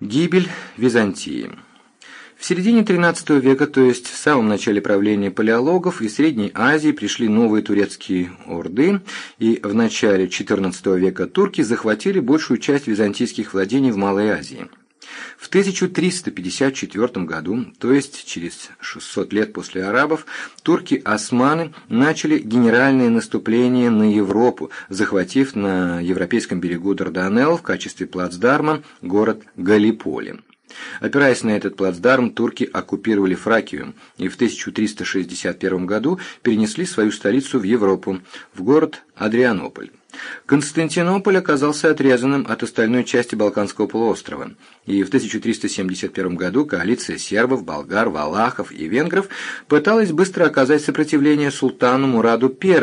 Гибель Византии В середине XIII века, то есть в самом начале правления палеологов, из Средней Азии пришли новые турецкие орды, и в начале XIV века турки захватили большую часть византийских владений в Малой Азии. В 1354 году, то есть через 600 лет после арабов, турки-османы начали генеральное наступление на Европу, захватив на европейском берегу Дарданелл в качестве плацдарма город Галиполи. Опираясь на этот плацдарм, турки оккупировали Фракию и в 1361 году перенесли свою столицу в Европу, в город Адрианополь. Константинополь оказался отрезанным от остальной части Балканского полуострова, и в 1371 году коалиция сербов, болгар, валахов и венгров пыталась быстро оказать сопротивление султану Мураду I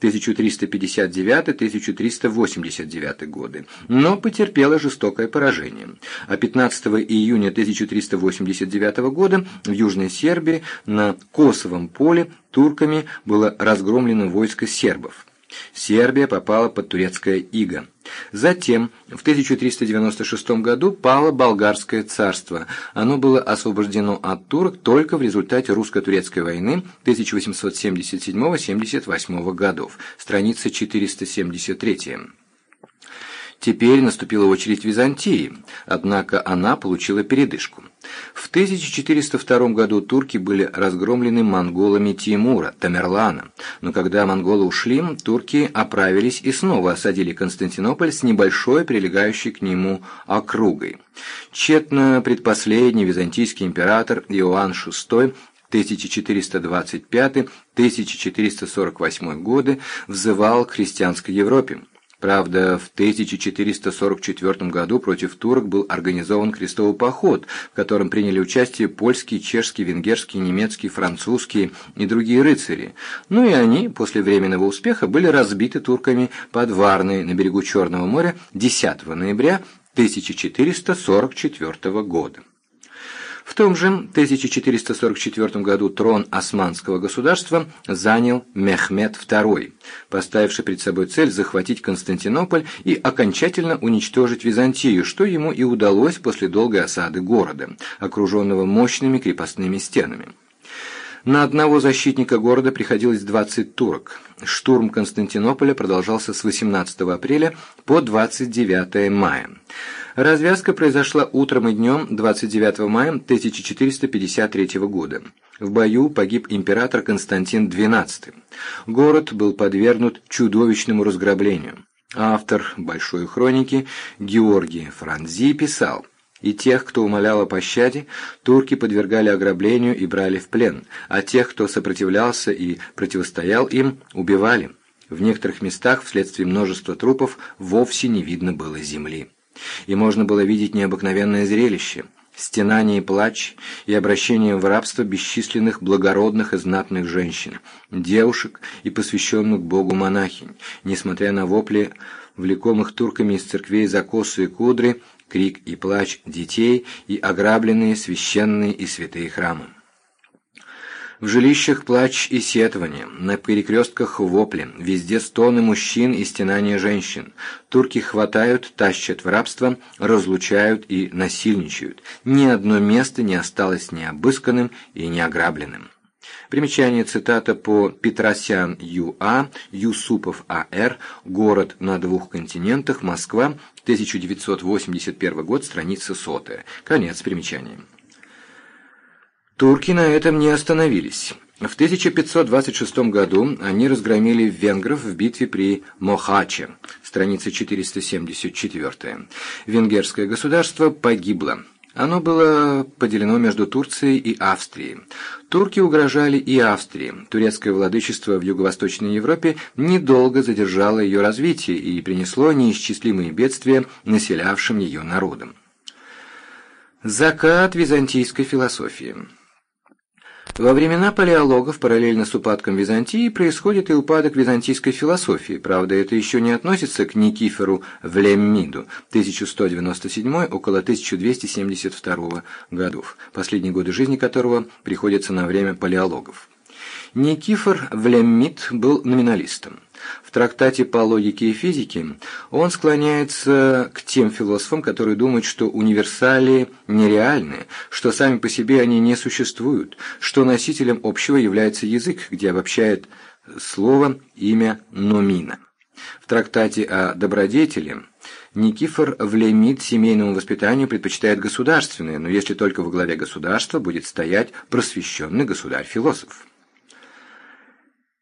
1359-1389 годы, но потерпела жестокое поражение. А 15 июня 1389 года в Южной Сербии на Косовом поле турками было разгромлено войско сербов. Сербия попала под турецкое иго. Затем, в 1396 году, пало Болгарское царство. Оно было освобождено от турок только в результате русско-турецкой войны 1877-78 годов. Страница 473. Теперь наступила очередь Византии, однако она получила передышку. В 1402 году турки были разгромлены монголами Тимура, Тамерлана, но когда монголы ушли, турки оправились и снова осадили Константинополь с небольшой прилегающей к нему округой. Тщетно предпоследний византийский император Иоанн VI 1425-1448 годы взывал к христианской Европе. Правда, в 1444 году против турок был организован крестовый поход, в котором приняли участие польские, чешские, венгерские, немецкие, французские и другие рыцари. Ну и они после временного успеха были разбиты турками под Варной на берегу Черного моря 10 ноября 1444 года. В том же 1444 году трон османского государства занял Мехмед II, поставивший перед собой цель захватить Константинополь и окончательно уничтожить Византию, что ему и удалось после долгой осады города, окруженного мощными крепостными стенами. На одного защитника города приходилось 20 турок. Штурм Константинополя продолжался с 18 апреля по 29 мая. Развязка произошла утром и днем 29 мая 1453 года. В бою погиб император Константин XII. Город был подвергнут чудовищному разграблению. Автор «Большой хроники» Георгий Франзи писал «И тех, кто умолял о пощаде, турки подвергали ограблению и брали в плен, а тех, кто сопротивлялся и противостоял им, убивали. В некоторых местах вследствие множества трупов вовсе не видно было земли» и можно было видеть необыкновенное зрелище – стенание и плач, и обращение в рабство бесчисленных благородных и знатных женщин, девушек и посвященных Богу монахинь, несмотря на вопли, влекомых турками из церквей за косы и кудри, крик и плач детей и ограбленные священные и святые храмы. В жилищах плач и сетование, на перекрестках вопли, везде стоны мужчин и стенания женщин. Турки хватают, тащат в рабство, разлучают и насильничают. Ни одно место не осталось необысканным и неограбленным. Примечание цитата по Петросян Ю.А., Юсупов А.Р., «Город на двух континентах, Москва, 1981 год, страница сотая». Конец примечания. Турки на этом не остановились. В 1526 году они разгромили венгров в битве при Мохаче, страница 474. Венгерское государство погибло. Оно было поделено между Турцией и Австрией. Турки угрожали и Австрии. Турецкое владычество в Юго-Восточной Европе недолго задержало ее развитие и принесло неисчислимые бедствия населявшим ее народам. Закат византийской философии во времена палеологов, параллельно с упадком Византии, происходит и упадок византийской философии, правда, это еще не относится к Никифору Влеммиду, 1197 около 1272 годов, последние годы жизни которого приходятся на время палеологов. Никифор Влеммит был номиналистом. В трактате по логике и физике он склоняется к тем философам, которые думают, что универсалии нереальны, что сами по себе они не существуют, что носителем общего является язык, где обобщает слово имя номина. В трактате о добродетели Никифор влемит семейному воспитанию предпочитает государственное, но если только во главе государства будет стоять просвещенный государь-философ.